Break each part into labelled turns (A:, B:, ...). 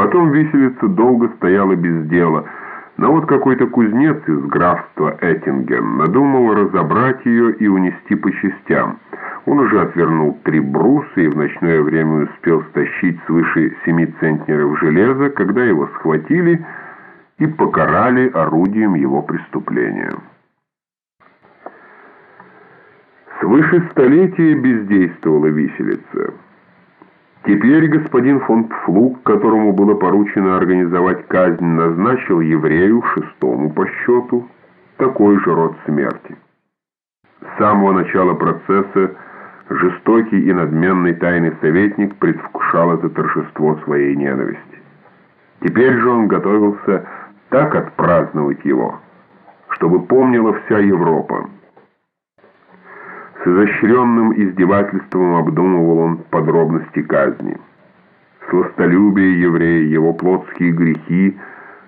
A: Потом виселица долго стояла без дела, но вот какой-то кузнец из графства Эттинген надумал разобрать ее и унести по частям. Он уже отвернул три бруса и в ночное время успел стащить свыше семи центнеров железа, когда его схватили и покарали орудием его преступления. Свыше столетия бездействовала виселица. Теперь господин фон Пфлуг, которому было поручено организовать казнь, назначил еврею шестому по счету такой же род смерти. С самого начала процесса жестокий и надменный тайный советник предвкушал это торжество своей ненависти. Теперь же он готовился так отпраздновать его, чтобы помнила вся Европа. С изощренным издевательством обдумывал он подробности казни. Сластолюбие еврея, его плотские грехи,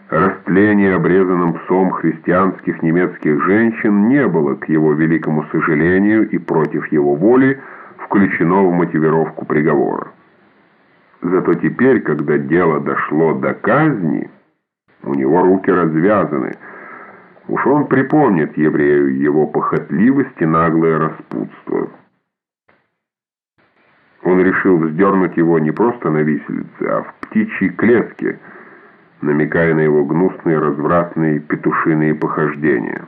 A: растление обрезанным псом христианских немецких женщин не было, к его великому сожалению и против его воли, включено в мотивировку приговора. Зато теперь, когда дело дошло до казни, у него руки развязаны – Уж он припомнит еврею его похотливость и наглое распутство. Он решил вздернуть его не просто на виселице, а в птичьей клетке, намекая на его гнусные, развратные петушиные похождения.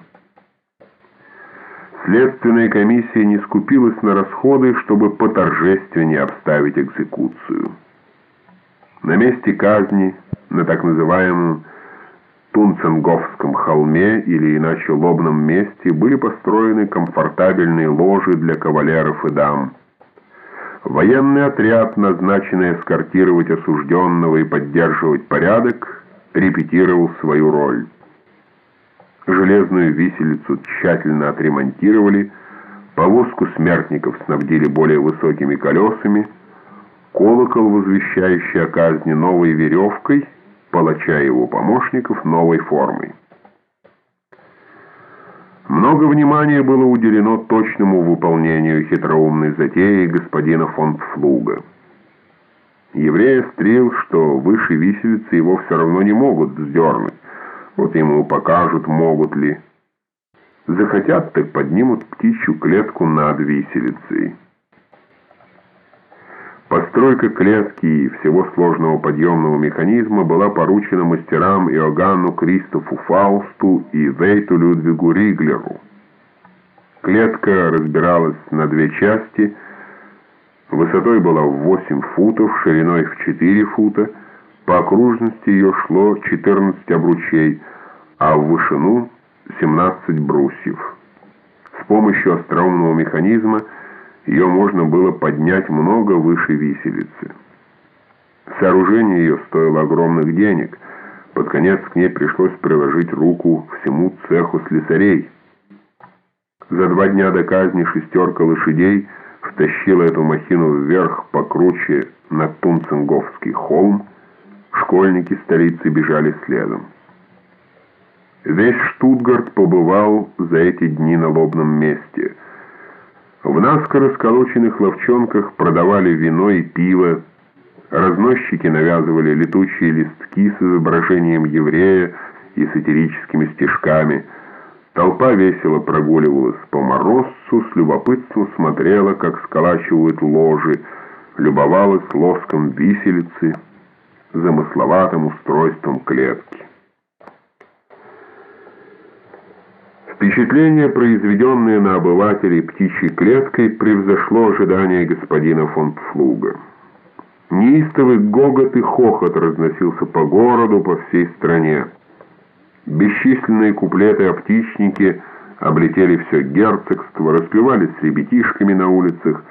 A: Следственная комиссия не скупилась на расходы, чтобы поторжественнее обставить экзекуцию. На месте казни, на так называемом Тунценговском холме или иначе лобном месте были построены комфортабельные ложи для кавалеров и дам. Военный отряд, назначенный эскортировать осужденного и поддерживать порядок, репетировал свою роль. Железную виселицу тщательно отремонтировали, повозку смертников снабдили более высокими колесами, колокол, возвещающий о казни новой веревкой — палача и его помощников новой формой. Много внимания было уделено точному выполнению хитроумной затеи господина фон Флуга. Еврей острил, что выше виселицы его все равно не могут вздернуть. Вот ему покажут, могут ли. Захотят, так поднимут птичью клетку над виселицей. Постройка клетки и всего сложного подъемного механизма была поручена мастерам Иоганну Кристофу Фаусту и Вейту Людвигу Риглеру. Клетка разбиралась на две части, высотой была в 8 футов, шириной в 4 фута, по окружности ее шло 14 обручей, а в вышину 17 брусьев. С помощью остроумного механизма ее можно было поднять много выше виселицы. Сооружение ее стоило огромных денег. Под конец к ней пришлось приложить руку всему цеху слесарей. За два дня до казни шестерка лошадей втащила эту махину вверх покруче на Тунцинговский холм. Школьники столицы бежали следом. Весь Штутгарт побывал за эти дни на лобном месте – в наскоро сколоченных ловчонках продавали вино и пиво, разносчики навязывали летучие листки с изображением еврея и сатирическими стишками. Толпа весело прогуливалась по морозцу, с любопытством смотрела, как сколачивают ложи, любовалась лоском виселицы, замысловатым устройством клетки. Впечатление, произведенное на обывателей птичьей клеткой, превзошло ожидания господина фон Пфлуга. Неистовый гогот и хохот разносился по городу, по всей стране. Бесчисленные куплеты о птичнике облетели все герцогство, распевались с ребятишками на улицах,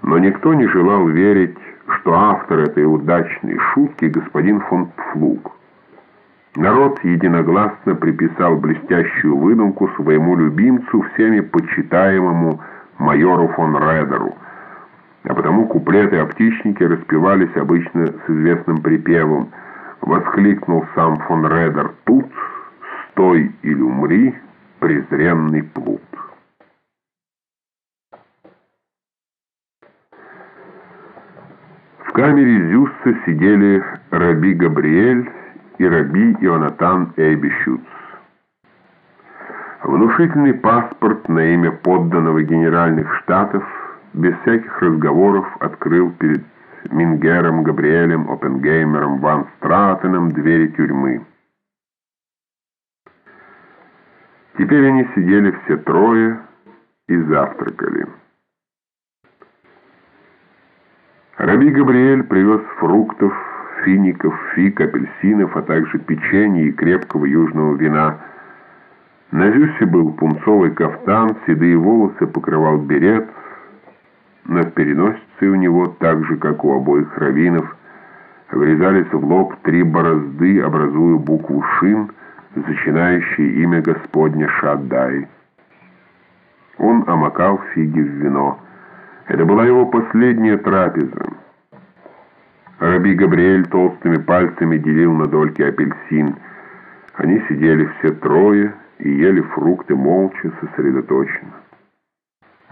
A: но никто не желал верить, что автор этой удачной шутки господин фон Пфлуг. Народ единогласно приписал блестящую выдумку своему любимцу, всеми почитаемому майору фон Редеру, а потому куплеты о птичнике распевались обычно с известным припевом «Воскликнул сам фон Редер тут, стой или умри, презренный плут». камере Зюсса сидели Раби Габриэль и Раби Ионатан Эйбищуц. Внушительный паспорт на имя подданного генеральных штатов без всяких разговоров открыл перед Мингером, Габриэлем, Оппенгеймером, Ван Стратеном двери тюрьмы. Теперь они сидели все трое и завтракали. Раби Габриэль привез фруктов, фиников, фиг, апельсинов, а также печенье и крепкого южного вина. На Зюсе был пунцовый кафтан, седые волосы покрывал берет, над переносицей у него, так же, как у обоих раввинов, врезались в лоб три борозды, образуя букву «Шин», зачинающие имя Господня Шаддай. Он омакал фиги в вино. Это была его последняя трапеза. Раби Габриэль толстыми пальцами делил на дольки апельсин. Они сидели все трое и ели фрукты молча, сосредоточенно.